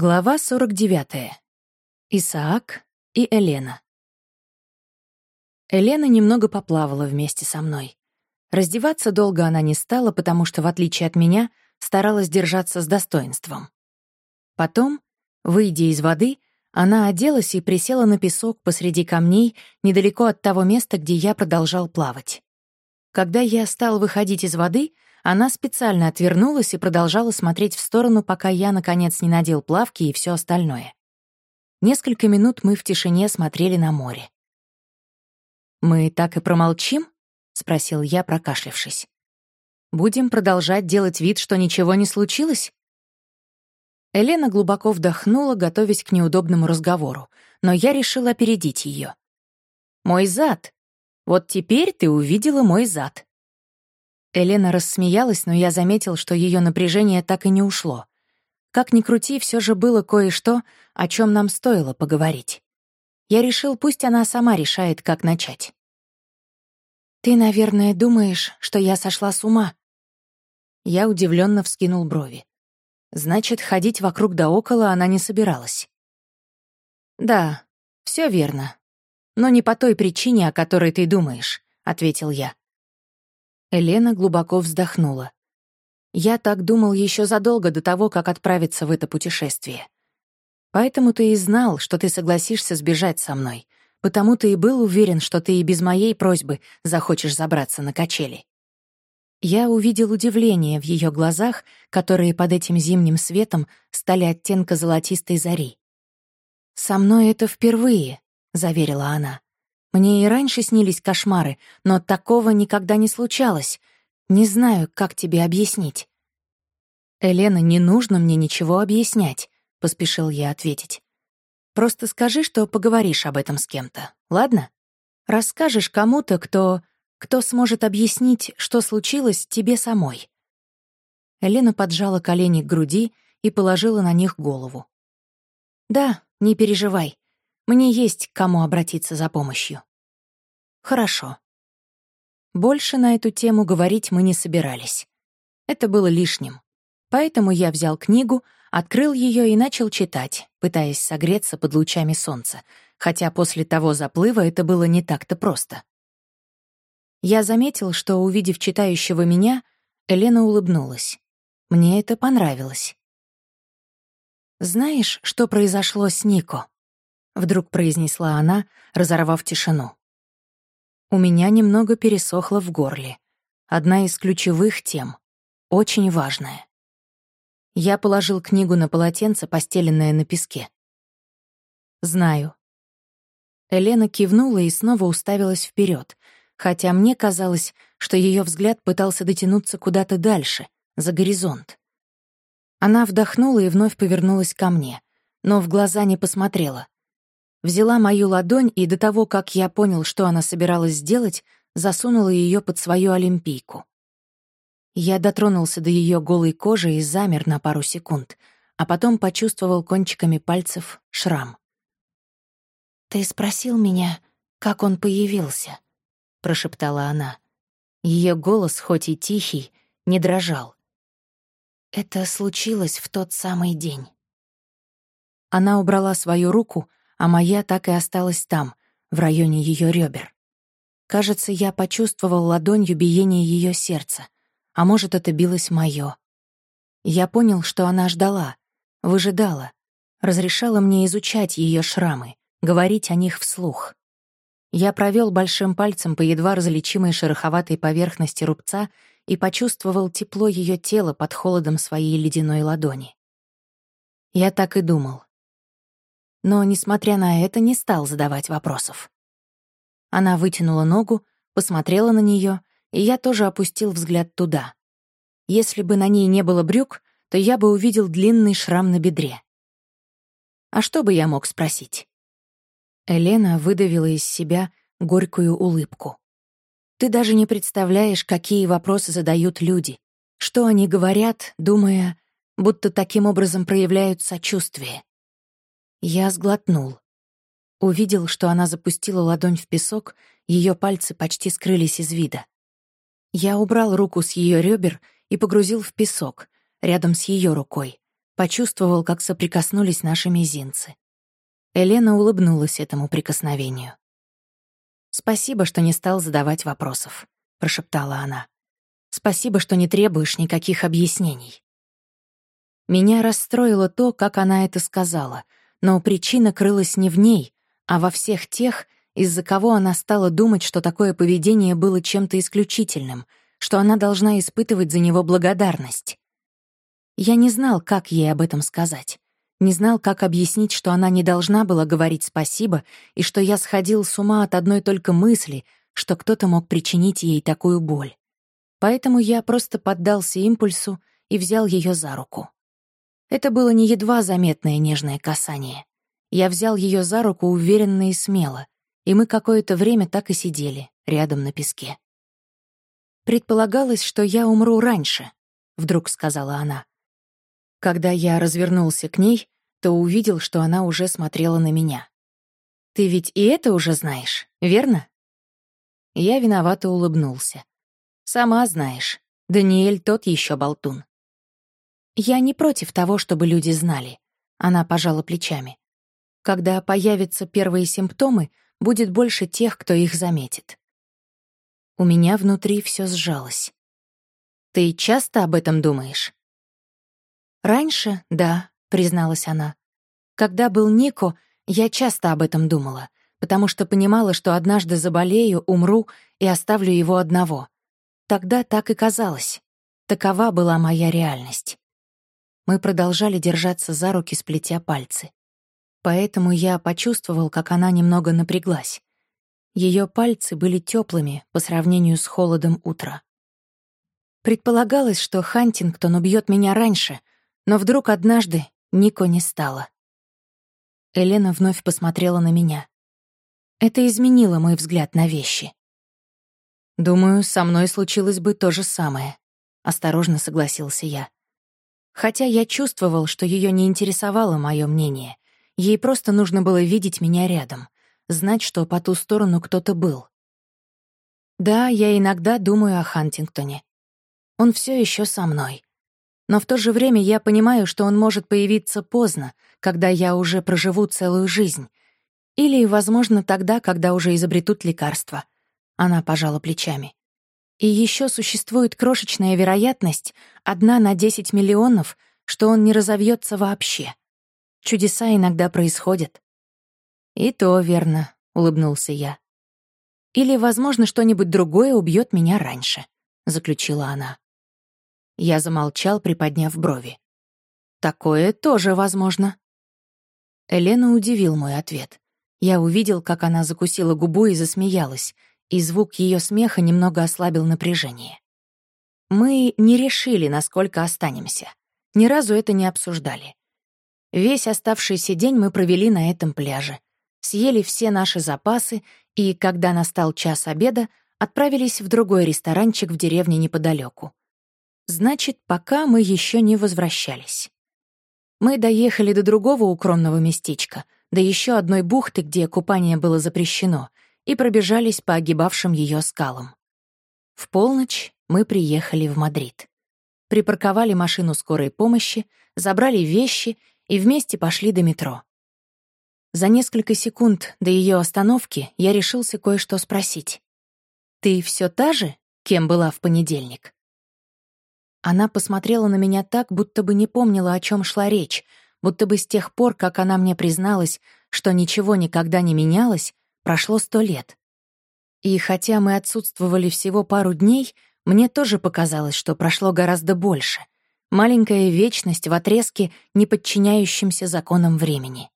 Глава 49. Исаак и Елена. Елена немного поплавала вместе со мной. Раздеваться долго она не стала, потому что, в отличие от меня, старалась держаться с достоинством. Потом, выйдя из воды, она оделась и присела на песок посреди камней, недалеко от того места, где я продолжал плавать. Когда я стал выходить из воды — она специально отвернулась и продолжала смотреть в сторону, пока я, наконец, не надел плавки и все остальное. Несколько минут мы в тишине смотрели на море. «Мы так и промолчим?» — спросил я, прокашлявшись. «Будем продолжать делать вид, что ничего не случилось?» Елена глубоко вдохнула, готовясь к неудобному разговору, но я решил опередить ее. «Мой зад. Вот теперь ты увидела мой зад. Елена рассмеялась, но я заметил, что ее напряжение так и не ушло. Как ни крути, все же было кое-что, о чем нам стоило поговорить. Я решил, пусть она сама решает, как начать. «Ты, наверное, думаешь, что я сошла с ума?» Я удивленно вскинул брови. Значит, ходить вокруг да около она не собиралась. «Да, все верно. Но не по той причине, о которой ты думаешь», — ответил я. Елена глубоко вздохнула. «Я так думал еще задолго до того, как отправиться в это путешествие. Поэтому ты и знал, что ты согласишься сбежать со мной, потому ты и был уверен, что ты и без моей просьбы захочешь забраться на качели». Я увидел удивление в ее глазах, которые под этим зимним светом стали оттенка золотистой зари. «Со мной это впервые», — заверила она. Мне и раньше снились кошмары, но такого никогда не случалось. Не знаю, как тебе объяснить». «Элена, не нужно мне ничего объяснять», — поспешил я ответить. «Просто скажи, что поговоришь об этом с кем-то, ладно? Расскажешь кому-то, кто... кто сможет объяснить, что случилось тебе самой». Елена поджала колени к груди и положила на них голову. «Да, не переживай. Мне есть к кому обратиться за помощью. Хорошо. Больше на эту тему говорить мы не собирались. Это было лишним. Поэтому я взял книгу, открыл ее и начал читать, пытаясь согреться под лучами солнца, хотя после того заплыва это было не так-то просто. Я заметил, что, увидев читающего меня, Елена улыбнулась. Мне это понравилось. «Знаешь, что произошло с Нико?» Вдруг произнесла она, разорвав тишину. У меня немного пересохло в горле. Одна из ключевых тем, очень важная. Я положил книгу на полотенце, постеленное на песке. «Знаю». Елена кивнула и снова уставилась вперед, хотя мне казалось, что ее взгляд пытался дотянуться куда-то дальше, за горизонт. Она вдохнула и вновь повернулась ко мне, но в глаза не посмотрела, взяла мою ладонь и до того, как я понял, что она собиралась сделать, засунула ее под свою олимпийку. Я дотронулся до ее голой кожи и замер на пару секунд, а потом почувствовал кончиками пальцев шрам. «Ты спросил меня, как он появился?» — прошептала она. Ее голос, хоть и тихий, не дрожал. Это случилось в тот самый день. Она убрала свою руку, а моя так и осталась там, в районе ее ребер. Кажется, я почувствовал ладонью биение ее сердца, а может, это билось мое. Я понял, что она ждала, выжидала, разрешала мне изучать ее шрамы, говорить о них вслух. Я провел большим пальцем по едва различимой шероховатой поверхности рубца и почувствовал тепло ее тела под холодом своей ледяной ладони. Я так и думал но, несмотря на это, не стал задавать вопросов. Она вытянула ногу, посмотрела на нее, и я тоже опустил взгляд туда. Если бы на ней не было брюк, то я бы увидел длинный шрам на бедре. А что бы я мог спросить? Елена выдавила из себя горькую улыбку. Ты даже не представляешь, какие вопросы задают люди, что они говорят, думая, будто таким образом проявляют сочувствие. Я сглотнул. Увидел, что она запустила ладонь в песок, ее пальцы почти скрылись из вида. Я убрал руку с ее ребер и погрузил в песок, рядом с ее рукой, почувствовал, как соприкоснулись наши мизинцы. Елена улыбнулась этому прикосновению. «Спасибо, что не стал задавать вопросов», — прошептала она. «Спасибо, что не требуешь никаких объяснений». Меня расстроило то, как она это сказала, но причина крылась не в ней, а во всех тех, из-за кого она стала думать, что такое поведение было чем-то исключительным, что она должна испытывать за него благодарность. Я не знал, как ей об этом сказать. Не знал, как объяснить, что она не должна была говорить спасибо, и что я сходил с ума от одной только мысли, что кто-то мог причинить ей такую боль. Поэтому я просто поддался импульсу и взял ее за руку. Это было не едва заметное нежное касание. Я взял ее за руку уверенно и смело, и мы какое-то время так и сидели, рядом на песке. «Предполагалось, что я умру раньше», — вдруг сказала она. Когда я развернулся к ней, то увидел, что она уже смотрела на меня. «Ты ведь и это уже знаешь, верно?» Я виновато улыбнулся. «Сама знаешь, Даниэль тот еще болтун». «Я не против того, чтобы люди знали», — она пожала плечами. «Когда появятся первые симптомы, будет больше тех, кто их заметит». У меня внутри все сжалось. «Ты часто об этом думаешь?» «Раньше, да», — призналась она. «Когда был Нико, я часто об этом думала, потому что понимала, что однажды заболею, умру и оставлю его одного. Тогда так и казалось. Такова была моя реальность. Мы продолжали держаться за руки, сплетя пальцы. Поэтому я почувствовал, как она немного напряглась. Ее пальцы были теплыми по сравнению с холодом утра. Предполагалось, что Хантингтон убьет меня раньше, но вдруг однажды Нико не стало. Елена вновь посмотрела на меня. Это изменило мой взгляд на вещи. «Думаю, со мной случилось бы то же самое», — осторожно согласился я. Хотя я чувствовал, что ее не интересовало мое мнение. Ей просто нужно было видеть меня рядом, знать, что по ту сторону кто-то был. Да, я иногда думаю о Хантингтоне. Он все еще со мной. Но в то же время я понимаю, что он может появиться поздно, когда я уже проживу целую жизнь. Или, возможно, тогда, когда уже изобретут лекарства. Она пожала плечами. И еще существует крошечная вероятность, одна на 10 миллионов, что он не разовьется вообще. Чудеса иногда происходят. «И то верно», — улыбнулся я. «Или, возможно, что-нибудь другое убьет меня раньше», — заключила она. Я замолчал, приподняв брови. «Такое тоже возможно». Елена удивил мой ответ. Я увидел, как она закусила губу и засмеялась, и звук ее смеха немного ослабил напряжение. Мы не решили, насколько останемся. Ни разу это не обсуждали. Весь оставшийся день мы провели на этом пляже. Съели все наши запасы и, когда настал час обеда, отправились в другой ресторанчик в деревне неподалеку. Значит, пока мы еще не возвращались. Мы доехали до другого укромного местечка, до еще одной бухты, где купание было запрещено, и пробежались по огибавшим ее скалам. В полночь мы приехали в Мадрид. Припарковали машину скорой помощи, забрали вещи и вместе пошли до метро. За несколько секунд до ее остановки я решился кое-что спросить. «Ты все та же, кем была в понедельник?» Она посмотрела на меня так, будто бы не помнила, о чем шла речь, будто бы с тех пор, как она мне призналась, что ничего никогда не менялось, прошло сто лет. И хотя мы отсутствовали всего пару дней, мне тоже показалось, что прошло гораздо больше. Маленькая вечность в отрезке, не подчиняющемся законам времени.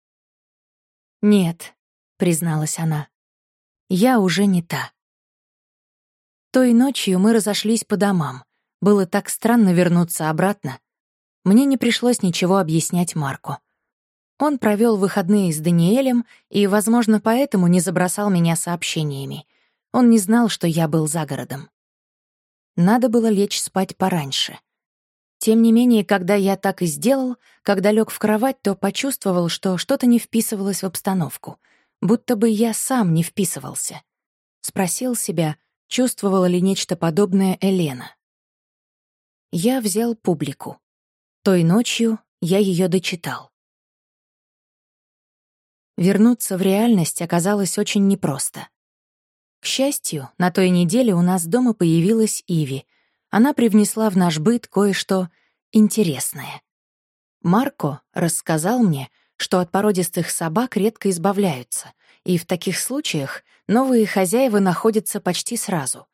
«Нет», — призналась она, — «я уже не та». Той ночью мы разошлись по домам. Было так странно вернуться обратно. Мне не пришлось ничего объяснять Марку. Он провел выходные с Даниэлем и, возможно, поэтому не забросал меня сообщениями. Он не знал, что я был за городом. Надо было лечь спать пораньше. Тем не менее, когда я так и сделал, когда лег в кровать, то почувствовал, что что-то не вписывалось в обстановку, будто бы я сам не вписывался. Спросил себя, чувствовала ли нечто подобное Елена. Я взял публику. Той ночью я ее дочитал. Вернуться в реальность оказалось очень непросто. К счастью, на той неделе у нас дома появилась Иви. Она привнесла в наш быт кое-что интересное. Марко рассказал мне, что от породистых собак редко избавляются, и в таких случаях новые хозяева находятся почти сразу.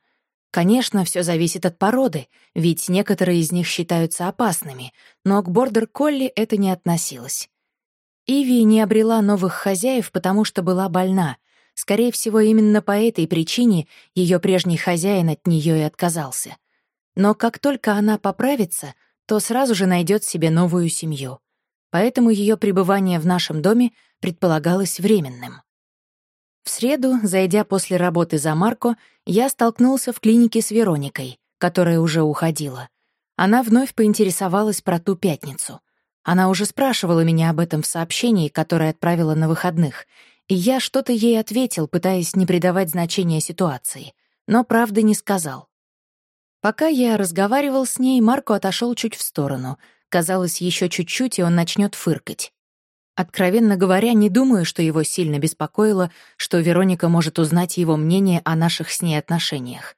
Конечно, все зависит от породы, ведь некоторые из них считаются опасными, но к бордер-колли это не относилось. Иви не обрела новых хозяев, потому что была больна. Скорее всего, именно по этой причине ее прежний хозяин от нее и отказался. Но как только она поправится, то сразу же найдет себе новую семью. Поэтому ее пребывание в нашем доме предполагалось временным. В среду, зайдя после работы за Марко, я столкнулся в клинике с Вероникой, которая уже уходила. Она вновь поинтересовалась про ту пятницу. Она уже спрашивала меня об этом в сообщении, которое отправила на выходных, и я что-то ей ответил, пытаясь не придавать значения ситуации, но правды не сказал. Пока я разговаривал с ней, Марко отошел чуть в сторону. Казалось, еще чуть-чуть, и он начнет фыркать. Откровенно говоря, не думаю, что его сильно беспокоило, что Вероника может узнать его мнение о наших с ней отношениях.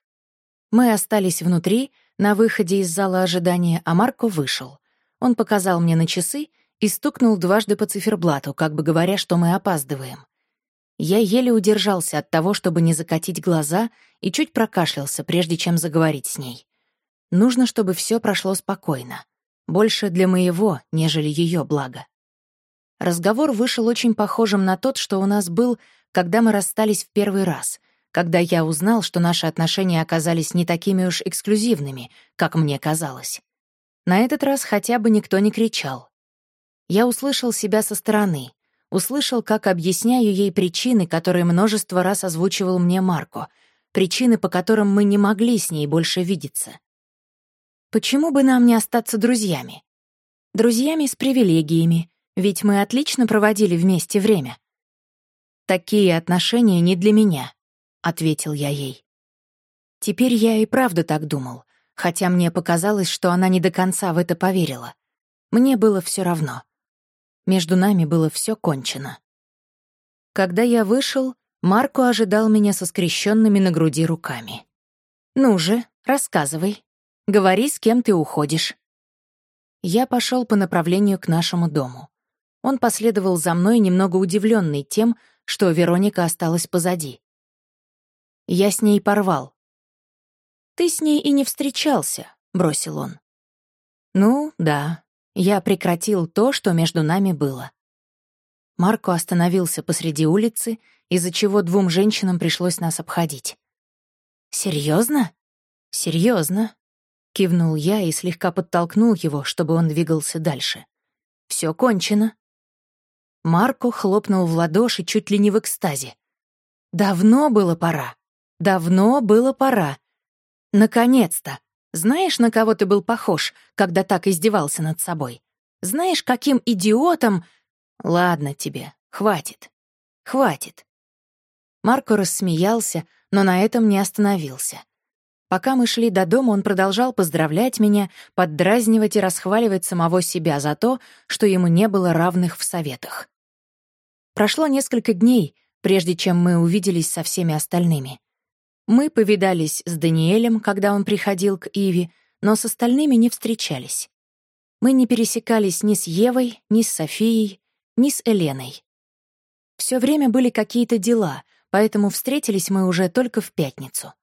Мы остались внутри, на выходе из зала ожидания, а Марко вышел. Он показал мне на часы и стукнул дважды по циферблату, как бы говоря, что мы опаздываем. Я еле удержался от того, чтобы не закатить глаза, и чуть прокашлялся, прежде чем заговорить с ней. Нужно, чтобы все прошло спокойно. Больше для моего, нежели ее блага. Разговор вышел очень похожим на тот, что у нас был, когда мы расстались в первый раз, когда я узнал, что наши отношения оказались не такими уж эксклюзивными, как мне казалось. На этот раз хотя бы никто не кричал. Я услышал себя со стороны, услышал, как объясняю ей причины, которые множество раз озвучивал мне Марко, причины, по которым мы не могли с ней больше видеться. Почему бы нам не остаться друзьями? Друзьями с привилегиями, ведь мы отлично проводили вместе время. «Такие отношения не для меня», — ответил я ей. Теперь я и правда так думал, хотя мне показалось, что она не до конца в это поверила. Мне было все равно. Между нами было все кончено. Когда я вышел, Марко ожидал меня со скрещенными на груди руками. «Ну же, рассказывай. Говори, с кем ты уходишь». Я пошел по направлению к нашему дому. Он последовал за мной, немного удивленный тем, что Вероника осталась позади. Я с ней порвал, «Ты с ней и не встречался», — бросил он. «Ну, да, я прекратил то, что между нами было». Марко остановился посреди улицы, из-за чего двум женщинам пришлось нас обходить. «Серьезно? Серьезно?» — кивнул я и слегка подтолкнул его, чтобы он двигался дальше. Все кончено». Марко хлопнул в ладоши чуть ли не в экстазе. «Давно было пора. Давно было пора. Наконец-то! Знаешь, на кого ты был похож, когда так издевался над собой? Знаешь, каким идиотом... Ладно тебе, хватит. Хватит. Марко рассмеялся, но на этом не остановился. Пока мы шли до дома, он продолжал поздравлять меня, поддразнивать и расхваливать самого себя за то, что ему не было равных в советах. Прошло несколько дней, прежде чем мы увиделись со всеми остальными. Мы повидались с Даниэлем, когда он приходил к Иве, но с остальными не встречались. Мы не пересекались ни с Евой, ни с Софией, ни с Эленой. Все время были какие-то дела, поэтому встретились мы уже только в пятницу.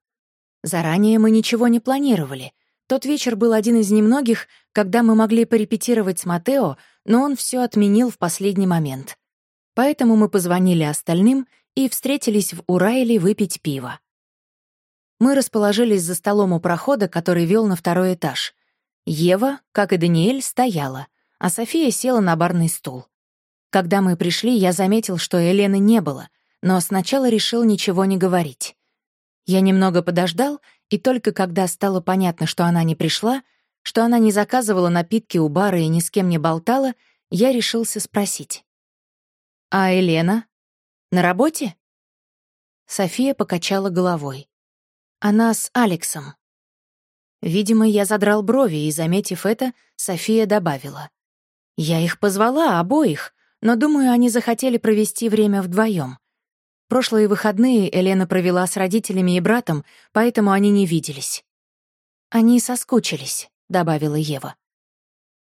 Заранее мы ничего не планировали. Тот вечер был один из немногих, когда мы могли порепетировать с Матео, но он все отменил в последний момент. Поэтому мы позвонили остальным и встретились в Урайле выпить пиво. Мы расположились за столом у прохода, который вел на второй этаж. Ева, как и Даниэль, стояла, а София села на барный стул. Когда мы пришли, я заметил, что Елены не было, но сначала решил ничего не говорить. Я немного подождал, и только когда стало понятно, что она не пришла, что она не заказывала напитки у бара и ни с кем не болтала, я решился спросить. «А Елена? На работе?» София покачала головой. Она с Алексом. Видимо, я задрал брови, и, заметив это, София добавила. Я их позвала, обоих, но, думаю, они захотели провести время вдвоем. Прошлые выходные Елена провела с родителями и братом, поэтому они не виделись. «Они соскучились», — добавила Ева.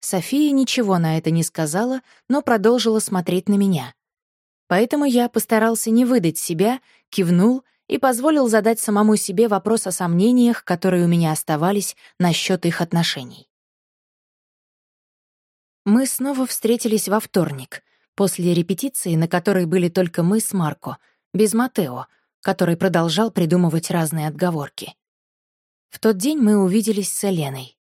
София ничего на это не сказала, но продолжила смотреть на меня. Поэтому я постарался не выдать себя, кивнул и позволил задать самому себе вопрос о сомнениях, которые у меня оставались насчет их отношений. Мы снова встретились во вторник, после репетиции, на которой были только мы с Марко, без Матео, который продолжал придумывать разные отговорки. В тот день мы увиделись с Еленой.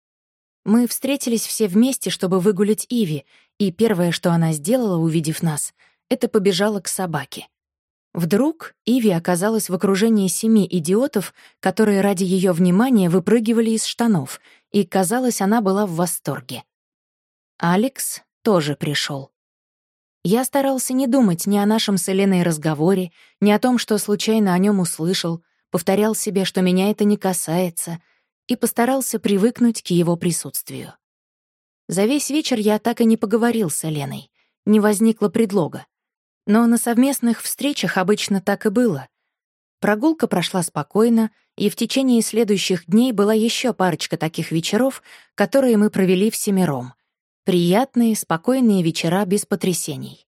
Мы встретились все вместе, чтобы выгулять Иви, и первое, что она сделала, увидев нас, это побежала к собаке. Вдруг Иви оказалась в окружении семи идиотов, которые ради ее внимания выпрыгивали из штанов, и, казалось, она была в восторге. Алекс тоже пришел. Я старался не думать ни о нашем с Еленой разговоре, ни о том, что случайно о нем услышал, повторял себе, что меня это не касается, и постарался привыкнуть к его присутствию. За весь вечер я так и не поговорил с Еленой, не возникло предлога. Но на совместных встречах обычно так и было. Прогулка прошла спокойно, и в течение следующих дней была еще парочка таких вечеров, которые мы провели всемиром, Приятные, спокойные вечера без потрясений.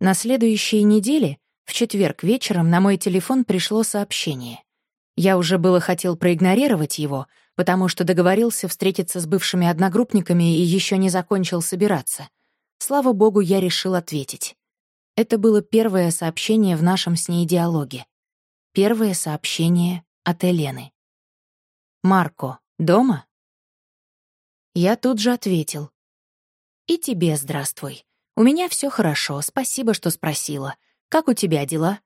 На следующей неделе, в четверг вечером, на мой телефон пришло сообщение. Я уже было хотел проигнорировать его, потому что договорился встретиться с бывшими одногруппниками и еще не закончил собираться. Слава богу, я решил ответить. Это было первое сообщение в нашем с ней диалоге. Первое сообщение от Елены. «Марко, дома?» Я тут же ответил. «И тебе здравствуй. У меня все хорошо, спасибо, что спросила. Как у тебя дела?»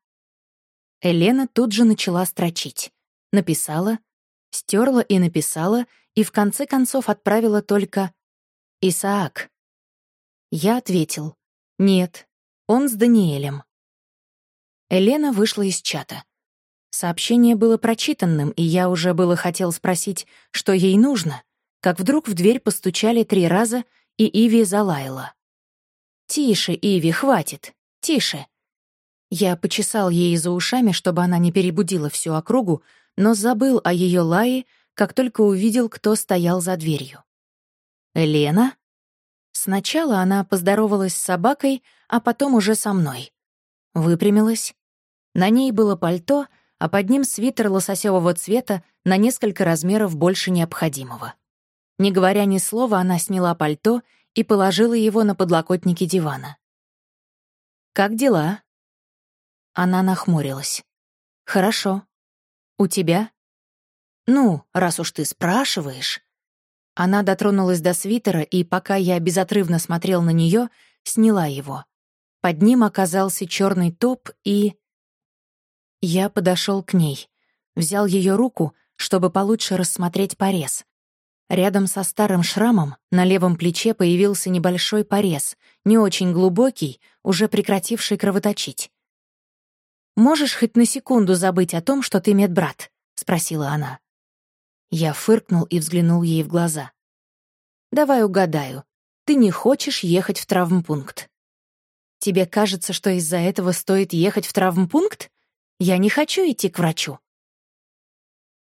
Елена тут же начала строчить. Написала, стерла и написала, и в конце концов отправила только «Исаак». Я ответил «Нет, он с Даниэлем». Елена вышла из чата. Сообщение было прочитанным, и я уже было хотел спросить, что ей нужно, как вдруг в дверь постучали три раза, и Иви залаяла. «Тише, Иви, хватит! Тише!» Я почесал ей за ушами, чтобы она не перебудила всю округу, но забыл о ее лае, как только увидел, кто стоял за дверью. «Лена?» Сначала она поздоровалась с собакой, а потом уже со мной. Выпрямилась. На ней было пальто, а под ним свитер лососевого цвета на несколько размеров больше необходимого. Не говоря ни слова, она сняла пальто и положила его на подлокотники дивана. «Как дела?» Она нахмурилась. «Хорошо. У тебя?» «Ну, раз уж ты спрашиваешь...» Она дотронулась до свитера, и пока я безотрывно смотрел на нее, сняла его. Под ним оказался черный топ и... Я подошел к ней, взял ее руку, чтобы получше рассмотреть порез. Рядом со старым шрамом на левом плече появился небольшой порез, не очень глубокий, уже прекративший кровоточить. «Можешь хоть на секунду забыть о том, что ты медбрат?» — спросила она. Я фыркнул и взглянул ей в глаза. «Давай угадаю. Ты не хочешь ехать в травмпункт. Тебе кажется, что из-за этого стоит ехать в травмпункт? Я не хочу идти к врачу».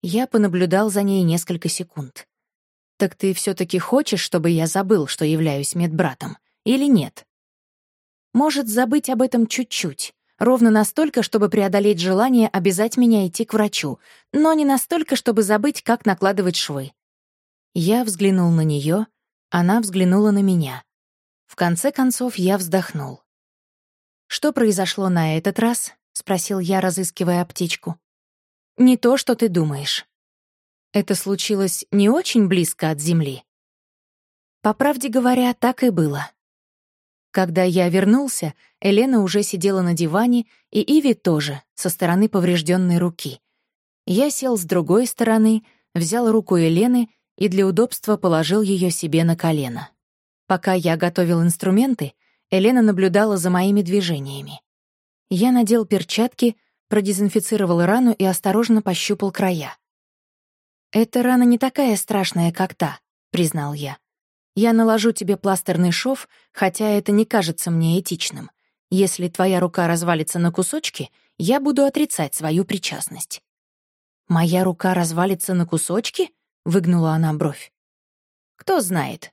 Я понаблюдал за ней несколько секунд. «Так ты все таки хочешь, чтобы я забыл, что являюсь медбратом, или нет?» «Может, забыть об этом чуть-чуть, ровно настолько, чтобы преодолеть желание обязать меня идти к врачу, но не настолько, чтобы забыть, как накладывать швы». Я взглянул на нее, она взглянула на меня. В конце концов, я вздохнул. «Что произошло на этот раз?» — спросил я, разыскивая аптечку. «Не то, что ты думаешь. Это случилось не очень близко от земли. По правде говоря, так и было. Когда я вернулся, Елена уже сидела на диване, и Иви тоже, со стороны поврежденной руки. Я сел с другой стороны, взял руку Елены и для удобства положил ее себе на колено. Пока я готовил инструменты, Елена наблюдала за моими движениями. Я надел перчатки, продезинфицировал рану и осторожно пощупал края. «Эта рана не такая страшная, как та», — признал я. Я наложу тебе пластерный шов, хотя это не кажется мне этичным. Если твоя рука развалится на кусочки, я буду отрицать свою причастность». «Моя рука развалится на кусочки?» — выгнула она бровь. «Кто знает».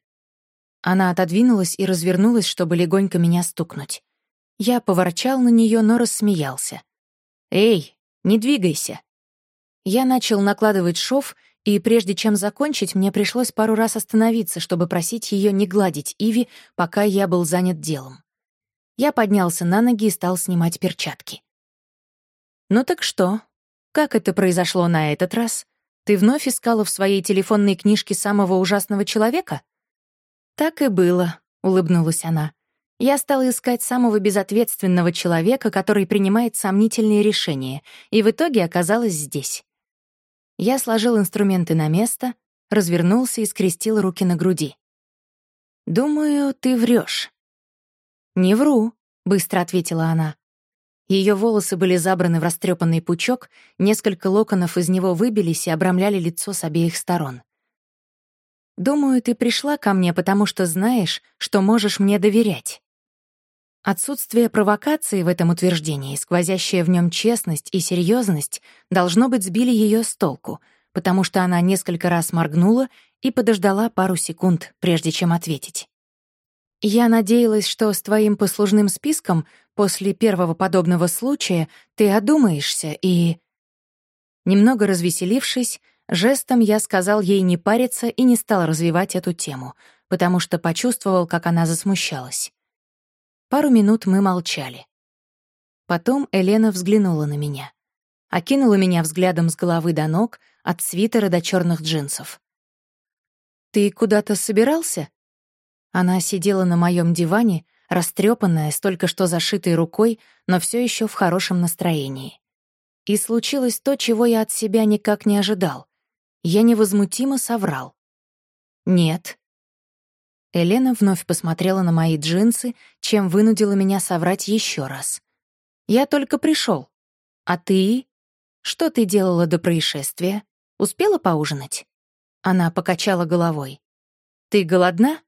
Она отодвинулась и развернулась, чтобы легонько меня стукнуть. Я поворчал на нее, но рассмеялся. «Эй, не двигайся!» Я начал накладывать шов, и прежде чем закончить, мне пришлось пару раз остановиться, чтобы просить ее не гладить Иви, пока я был занят делом. Я поднялся на ноги и стал снимать перчатки. «Ну так что? Как это произошло на этот раз? Ты вновь искала в своей телефонной книжке самого ужасного человека?» «Так и было», — улыбнулась она. «Я стала искать самого безответственного человека, который принимает сомнительные решения, и в итоге оказалась здесь. Я сложил инструменты на место, развернулся и скрестил руки на груди. «Думаю, ты врешь. «Не вру», — быстро ответила она. Ее волосы были забраны в растрепанный пучок, несколько локонов из него выбились и обрамляли лицо с обеих сторон. «Думаю, ты пришла ко мне, потому что знаешь, что можешь мне доверять». Отсутствие провокации в этом утверждении, сквозящая в нем честность и серьезность, должно быть, сбили ее с толку, потому что она несколько раз моргнула и подождала пару секунд, прежде чем ответить. «Я надеялась, что с твоим послужным списком после первого подобного случая ты одумаешься и...» Немного развеселившись, жестом я сказал ей не париться и не стал развивать эту тему, потому что почувствовал, как она засмущалась. Пару минут мы молчали. Потом Елена взглянула на меня. Окинула меня взглядом с головы до ног, от свитера до черных джинсов. «Ты куда-то собирался?» Она сидела на моем диване, растрепанная, с только что зашитой рукой, но все еще в хорошем настроении. И случилось то, чего я от себя никак не ожидал. Я невозмутимо соврал. «Нет, Елена вновь посмотрела на мои джинсы, чем вынудила меня соврать еще раз. «Я только пришел. А ты? Что ты делала до происшествия? Успела поужинать?» Она покачала головой. «Ты голодна?»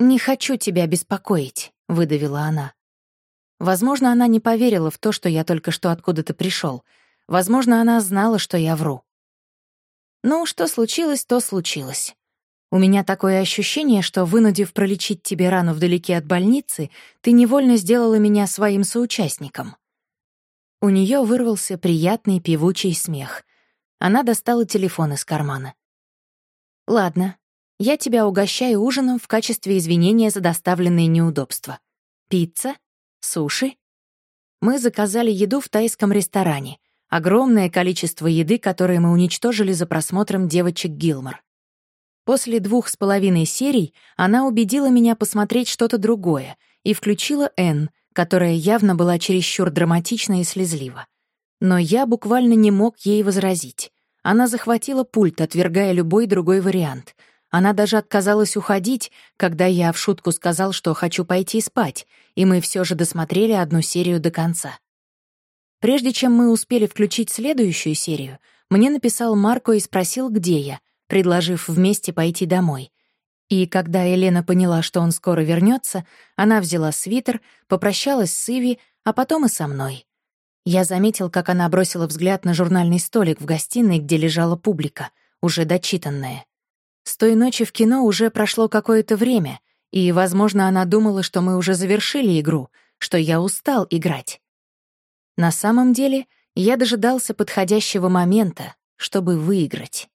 «Не хочу тебя беспокоить», — выдавила она. Возможно, она не поверила в то, что я только что откуда-то пришел. Возможно, она знала, что я вру. Ну, что случилось, то случилось. У меня такое ощущение, что, вынудив пролечить тебе рану вдалеке от больницы, ты невольно сделала меня своим соучастником». У нее вырвался приятный певучий смех. Она достала телефон из кармана. «Ладно, я тебя угощаю ужином в качестве извинения за доставленные неудобства. Пицца? Суши?» Мы заказали еду в тайском ресторане. Огромное количество еды, которое мы уничтожили за просмотром девочек Гилмор. После двух с половиной серий она убедила меня посмотреть что-то другое и включила «Н», которая явно была чересчур драматична и слезлива. Но я буквально не мог ей возразить. Она захватила пульт, отвергая любой другой вариант. Она даже отказалась уходить, когда я в шутку сказал, что хочу пойти спать, и мы все же досмотрели одну серию до конца. Прежде чем мы успели включить следующую серию, мне написал Марко и спросил, где я, предложив вместе пойти домой. И когда Елена поняла, что он скоро вернется, она взяла свитер, попрощалась с Иви, а потом и со мной. Я заметил, как она бросила взгляд на журнальный столик в гостиной, где лежала публика, уже дочитанная. С той ночи в кино уже прошло какое-то время, и, возможно, она думала, что мы уже завершили игру, что я устал играть. На самом деле, я дожидался подходящего момента, чтобы выиграть.